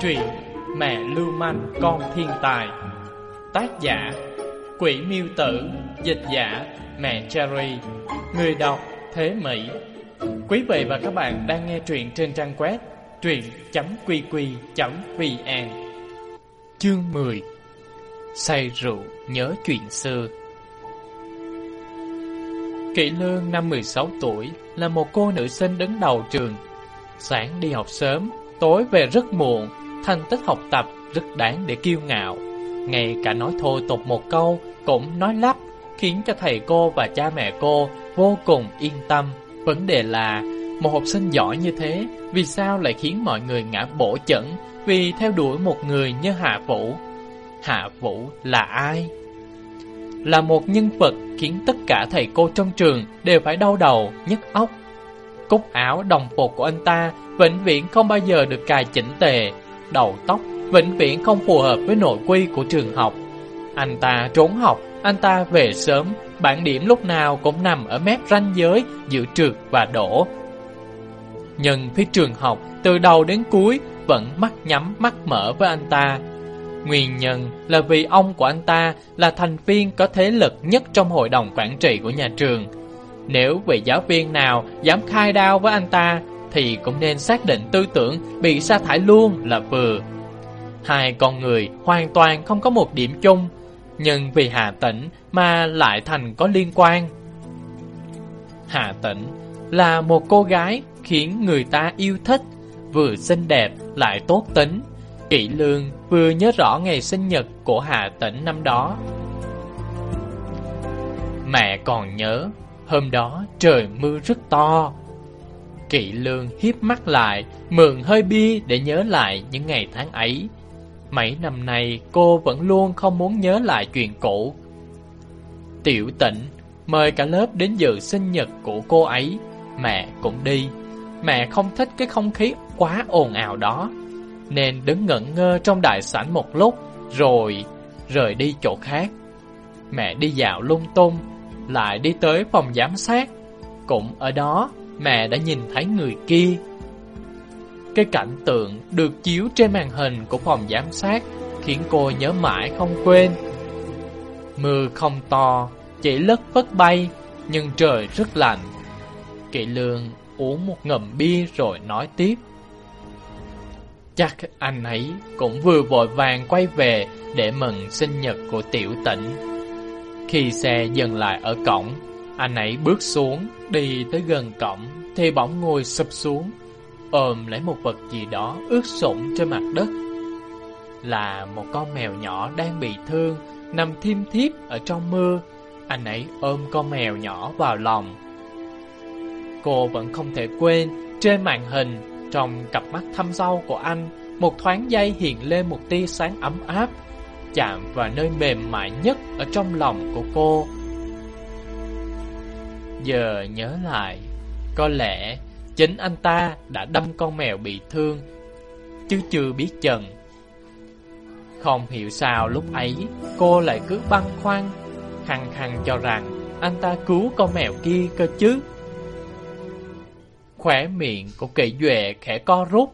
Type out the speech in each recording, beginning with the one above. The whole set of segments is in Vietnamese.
Truyện Mẹ Lưu Manh Con Thiên Tài. Tác giả Quỷ Miêu Tử. Dịch giả Mẹ Cherry. Người đọc Thế Mỹ. Quý vị và các bạn đang nghe truyện trên trang web truyện.qq.vn Chương 10 Say rượu nhớ chuyện xưa. Kỵ Lương năm 16 tuổi là một cô nữ sinh đứng đầu trường. Sáng đi học sớm, tối về rất muộn, thành tích học tập rất đáng để kiêu ngạo. Ngay cả nói thôi tục một câu cũng nói lắp, khiến cho thầy cô và cha mẹ cô vô cùng yên tâm. Vấn đề là, một học sinh giỏi như thế, vì sao lại khiến mọi người ngã bổ chẩn vì theo đuổi một người như Hạ Vũ? Hạ Vũ là ai? Là một nhân vật khiến tất cả thầy cô trong trường đều phải đau đầu, nhức óc. Cúc áo đồng phục của anh ta vĩnh viễn không bao giờ được cài chỉnh tề, đầu tóc vĩnh viễn không phù hợp với nội quy của trường học. Anh ta trốn học, anh ta về sớm, bản điểm lúc nào cũng nằm ở mép ranh giới giữa trượt và đổ. Nhưng phía trường học, từ đầu đến cuối, vẫn mắt nhắm mắt mở với anh ta. Nguyên nhân là vì ông của anh ta là thành viên có thế lực nhất trong hội đồng quản trị của nhà trường. Nếu vị giáo viên nào dám khai đao với anh ta, thì cũng nên xác định tư tưởng bị sa thải luôn là vừa. Hai con người hoàn toàn không có một điểm chung, nhưng vì Hà Tĩnh mà lại thành có liên quan. Hà Tĩnh là một cô gái khiến người ta yêu thích, vừa xinh đẹp lại tốt tính. Kỵ Lương vừa nhớ rõ ngày sinh nhật của Hà Tĩnh năm đó. Mẹ còn nhớ, hôm đó trời mưa rất to. Kỵ Lương hiếp mắt lại, mượn hơi bia để nhớ lại những ngày tháng ấy. Mấy năm nay cô vẫn luôn không muốn nhớ lại chuyện cũ. Tiểu tịnh mời cả lớp đến dự sinh nhật của cô ấy, mẹ cũng đi. Mẹ không thích cái không khí quá ồn ào đó, nên đứng ngẩn ngơ trong đại sảnh một lúc, rồi rời đi chỗ khác. Mẹ đi dạo lung tung, lại đi tới phòng giám sát. Cũng ở đó, mẹ đã nhìn thấy người kia. Cái cảnh tượng được chiếu trên màn hình của phòng giám sát khiến cô nhớ mãi không quên. Mưa không to, chỉ lất phất bay, nhưng trời rất lạnh. Kỵ lương uống một ngầm bia rồi nói tiếp. Chắc anh ấy cũng vừa vội vàng quay về để mừng sinh nhật của tiểu tỉnh. Khi xe dừng lại ở cổng, anh ấy bước xuống, đi tới gần cổng, thì bỗng ngồi sụp xuống, ôm lấy một vật gì đó ướt sũng trên mặt đất. Là một con mèo nhỏ đang bị thương, nằm thiêm thiếp ở trong mưa. Anh ấy ôm con mèo nhỏ vào lòng. Cô vẫn không thể quên, trên màn hình, trong cặp mắt thâm sâu của anh, một thoáng giây hiện lên một tia sáng ấm áp, chạm vào nơi mềm mại nhất ở trong lòng của cô. Giờ nhớ lại, có lẽ chính anh ta đã đâm con mèo bị thương, chứ chưa biết chừng. Không hiểu sao lúc ấy cô lại cứ băn khoăn, khăng khăng cho rằng anh ta cứu con mèo kia cơ chứ. Khỏe miệng của kỵ duệ khẽ co rút.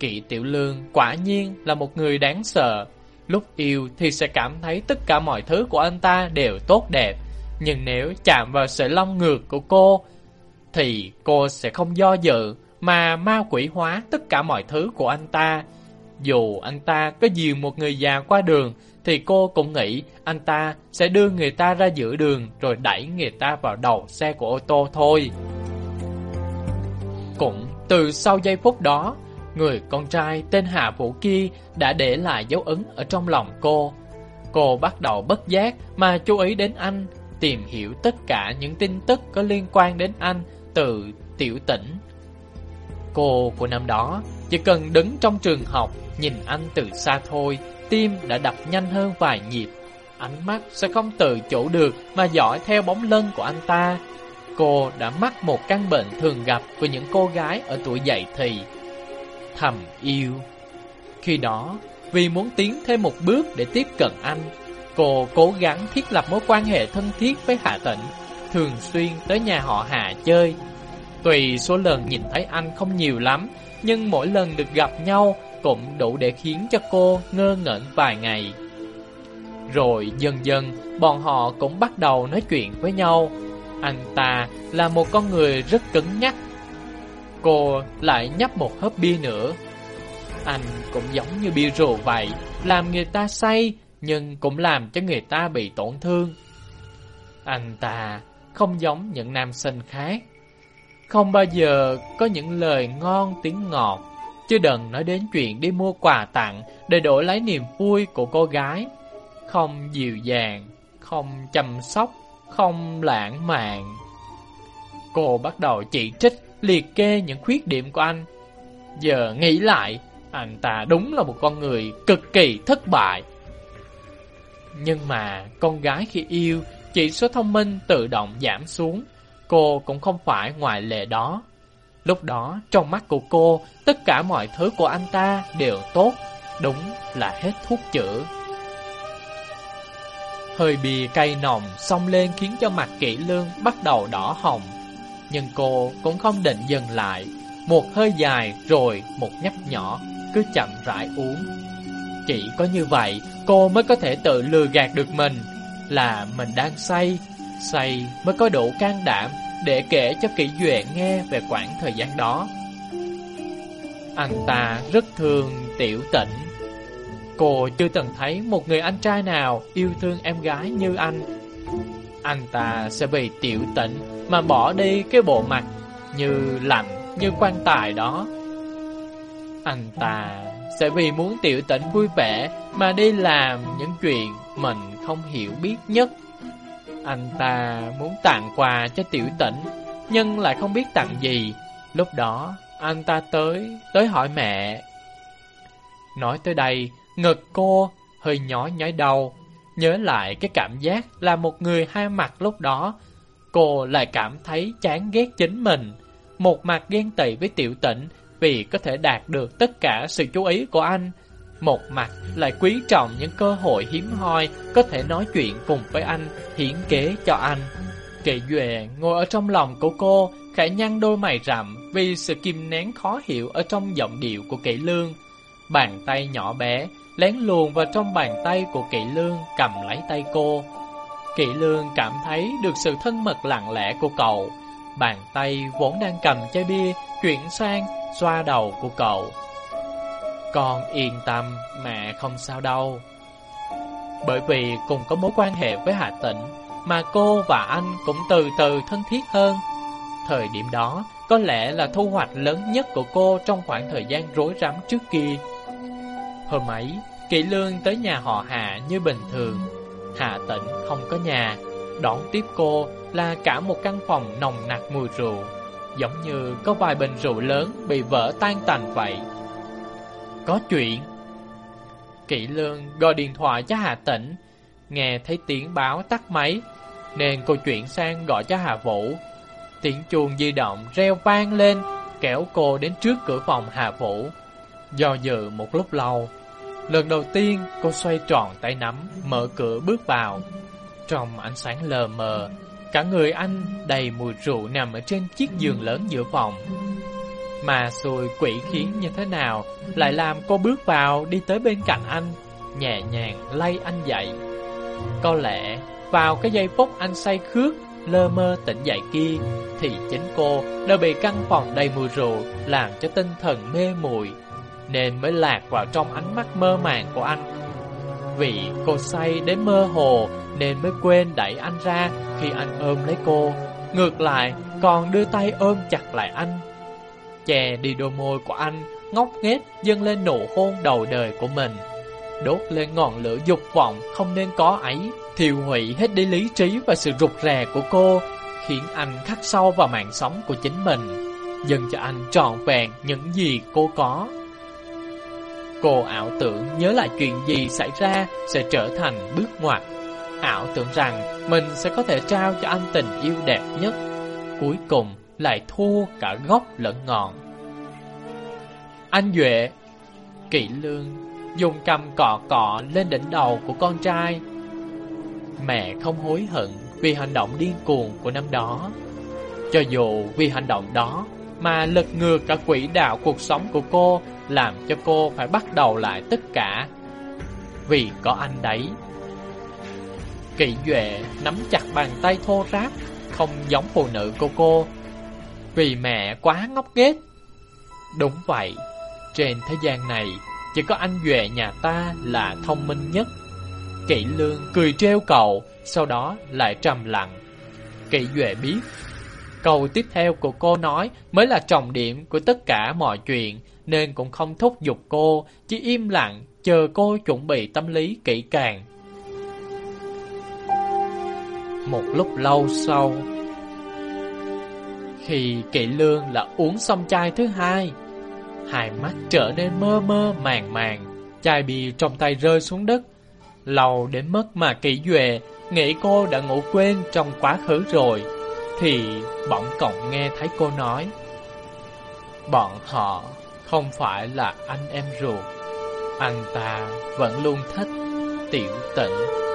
Kỵ tiểu lương quả nhiên là một người đáng sợ. Lúc yêu thì sẽ cảm thấy tất cả mọi thứ của anh ta đều tốt đẹp. Nhưng nếu chạm vào sợi lông ngược của cô, thì cô sẽ không do dự mà ma quỷ hóa tất cả mọi thứ của anh ta. Dù anh ta có dìu một người già qua đường, thì cô cũng nghĩ anh ta sẽ đưa người ta ra giữa đường rồi đẩy người ta vào đầu xe của ô tô thôi. Cũng từ sau giây phút đó, người con trai tên Hạ Vũ kia đã để lại dấu ấn ở trong lòng cô. Cô bắt đầu bất giác mà chú ý đến anh, tìm hiểu tất cả những tin tức có liên quan đến anh từ tiểu tỉnh. Cô của năm đó chỉ cần đứng trong trường học nhìn anh từ xa thôi, tim đã đập nhanh hơn vài nhịp. Ánh mắt sẽ không tự chủ được mà dõi theo bóng lưng của anh ta. Cô đã mắc một căn bệnh thường gặp của những cô gái ở tuổi dậy thì. Thầm yêu. Khi đó, vì muốn tiến thêm một bước để tiếp cận anh, cô cố gắng thiết lập mối quan hệ thân thiết với Hạ Tịnh, thường xuyên tới nhà họ Hạ chơi. Tùy số lần nhìn thấy anh không nhiều lắm, nhưng mỗi lần được gặp nhau cũng đủ để khiến cho cô ngơ ngẩn vài ngày. Rồi dần dần, bọn họ cũng bắt đầu nói chuyện với nhau. Anh ta là một con người rất cứng nhắc. Cô lại nhấp một hớp bia nữa. Anh cũng giống như bia rượu vậy, làm người ta say, nhưng cũng làm cho người ta bị tổn thương. Anh ta không giống những nam sinh khác. Không bao giờ có những lời ngon tiếng ngọt, chứ đừng nói đến chuyện đi mua quà tặng để đổi lấy niềm vui của cô gái. Không dịu dàng, không chăm sóc, không lãng mạn. Cô bắt đầu chỉ trích, liệt kê những khuyết điểm của anh. Giờ nghĩ lại, anh ta đúng là một con người cực kỳ thất bại. Nhưng mà con gái khi yêu, chỉ số thông minh tự động giảm xuống. Cô cũng không phải ngoại lệ đó. Lúc đó, trong mắt của cô, tất cả mọi thứ của anh ta đều tốt, đúng là hết thuốc chữa. Hơi bì cay nồng xông lên khiến cho mặt kỹ lương bắt đầu đỏ hồng. Nhưng cô cũng không định dừng lại. Một hơi dài rồi một nhấp nhỏ, cứ chậm rãi uống. Chỉ có như vậy, cô mới có thể tự lừa gạt được mình là mình đang say. Say mới có đủ can đảm để kể cho kỹ duệ nghe về khoảng thời gian đó. Anh ta rất thương tiểu tịnh. Cô chưa từng thấy một người anh trai nào yêu thương em gái như anh. Anh ta sẽ vì tiểu tĩnh mà bỏ đi cái bộ mặt như lạnh, như quan tài đó. Anh ta sẽ vì muốn tiểu tĩnh vui vẻ mà đi làm những chuyện mình không hiểu biết nhất. Anh ta muốn tặng quà cho tiểu tĩnh nhưng lại không biết tặng gì. Lúc đó, anh ta tới, tới hỏi mẹ. Nói tới đây, ngực cô hơi nhói nhói đau. Nhớ lại cái cảm giác là một người hai mặt lúc đó, cô lại cảm thấy chán ghét chính mình. Một mặt ghen tị với tiểu tịnh vì có thể đạt được tất cả sự chú ý của anh. Một mặt lại quý trọng những cơ hội hiếm hoi có thể nói chuyện cùng với anh, hiển kế cho anh. Kệ Duệ ngồi ở trong lòng của cô, khẽ nhăn đôi mày rậm vì sự kim nén khó hiểu ở trong giọng điệu của Kỵ Lương. Bàn tay nhỏ bé lén luồn vào trong bàn tay của Kỵ Lương cầm lấy tay cô. Kỵ Lương cảm thấy được sự thân mật lặng lẽ của cậu. Bàn tay vốn đang cầm chai bia chuyển sang xoa đầu của cậu. Con yên tâm, mẹ không sao đâu. Bởi vì cùng có mối quan hệ với Hạ Tịnh, mà cô và anh cũng từ từ thân thiết hơn. Thời điểm đó, có lẽ là thu hoạch lớn nhất của cô trong khoảng thời gian rối rắm trước kia. Hôm ấy, Kỵ Lương tới nhà họ Hạ như bình thường. Hạ Tịnh không có nhà, đón tiếp cô là cả một căn phòng nồng nặc mùi rượu, giống như có vài bình rượu lớn bị vỡ tan tành vậy. Có chuyện. Kỵ Lương gọi điện thoại cho Hạ Tĩnh, nghe thấy tiếng báo tắt máy, nên cô chuyển sang gọi cho Hạ Vũ. Tiếng chuông di động reo vang lên, kéo cô đến trước cửa phòng Hạ Vũ. Do dự một lúc lâu, lần đầu tiên cô xoay tròn tay nắm, mở cửa bước vào. Trong ánh sáng lờ mờ, cả người anh đầy mùi rượu nằm ở trên chiếc giường lớn giữa phòng. Mà xui quỷ khiến như thế nào Lại làm cô bước vào đi tới bên cạnh anh Nhẹ nhàng lay anh dậy Có lẽ vào cái giây phút anh say khước Lơ mơ tỉnh dậy kia Thì chính cô đã bị căn phòng đầy mùi rượu Làm cho tinh thần mê muội nên mới lạc vào trong ánh mắt mơ màng của anh Vì cô say đến mơ hồ Nên mới quên đẩy anh ra Khi anh ôm lấy cô Ngược lại còn đưa tay ôm chặt lại anh Chè đi đôi môi của anh, ngốc nghếch dâng lên nụ hôn đầu đời của mình. Đốt lên ngọn lửa dục vọng không nên có ấy, thiêu hủy hết đi lý trí và sự rụt rè của cô, khiến anh khắc sâu vào mạng sống của chính mình, dần cho anh trọn vẹn những gì cô có. Cô ảo tưởng nhớ lại chuyện gì xảy ra sẽ trở thành bước ngoặt. Ảo tưởng rằng mình sẽ có thể trao cho anh tình yêu đẹp nhất. Cuối cùng lại thua cả gốc lẫn ngọn. Anh Duệ, kỵ lương, dùng cầm cọ cọ lên đỉnh đầu của con trai. Mẹ không hối hận vì hành động điên cuồng của năm đó. Cho dù vì hành động đó mà lật ngược cả quỹ đạo cuộc sống của cô, làm cho cô phải bắt đầu lại tất cả. Vì có anh đấy. Kỷ Duệ nắm chặt bàn tay thô ráp, không giống phụ nữ của cô. Vì mẹ quá ngốc nghếch. Đúng vậy, trên thế gian này chỉ có anh Duệ nhà ta là thông minh nhất. Kỷ Lương cười trêu cậu, sau đó lại trầm lặng. Kỷ Duệ biết, câu tiếp theo của cô nói mới là trọng điểm của tất cả mọi chuyện, nên cũng không thúc giục cô, chỉ im lặng chờ cô chuẩn bị tâm lý kỹ càng. Một lúc lâu sau, khi kỵ Lương là uống xong chai thứ hai, hai mắt trở nên mơ mơ màng màng, chai bia trong tay rơi xuống đất. Lâu đến mức mà kỵ Duệ nghĩ cô đã ngủ quên trong quá khứ rồi, thì bỗng cậu nghe thấy cô nói. Bọn họ không phải là anh em ruột, anh ta vẫn luôn thích tiểu tịnh.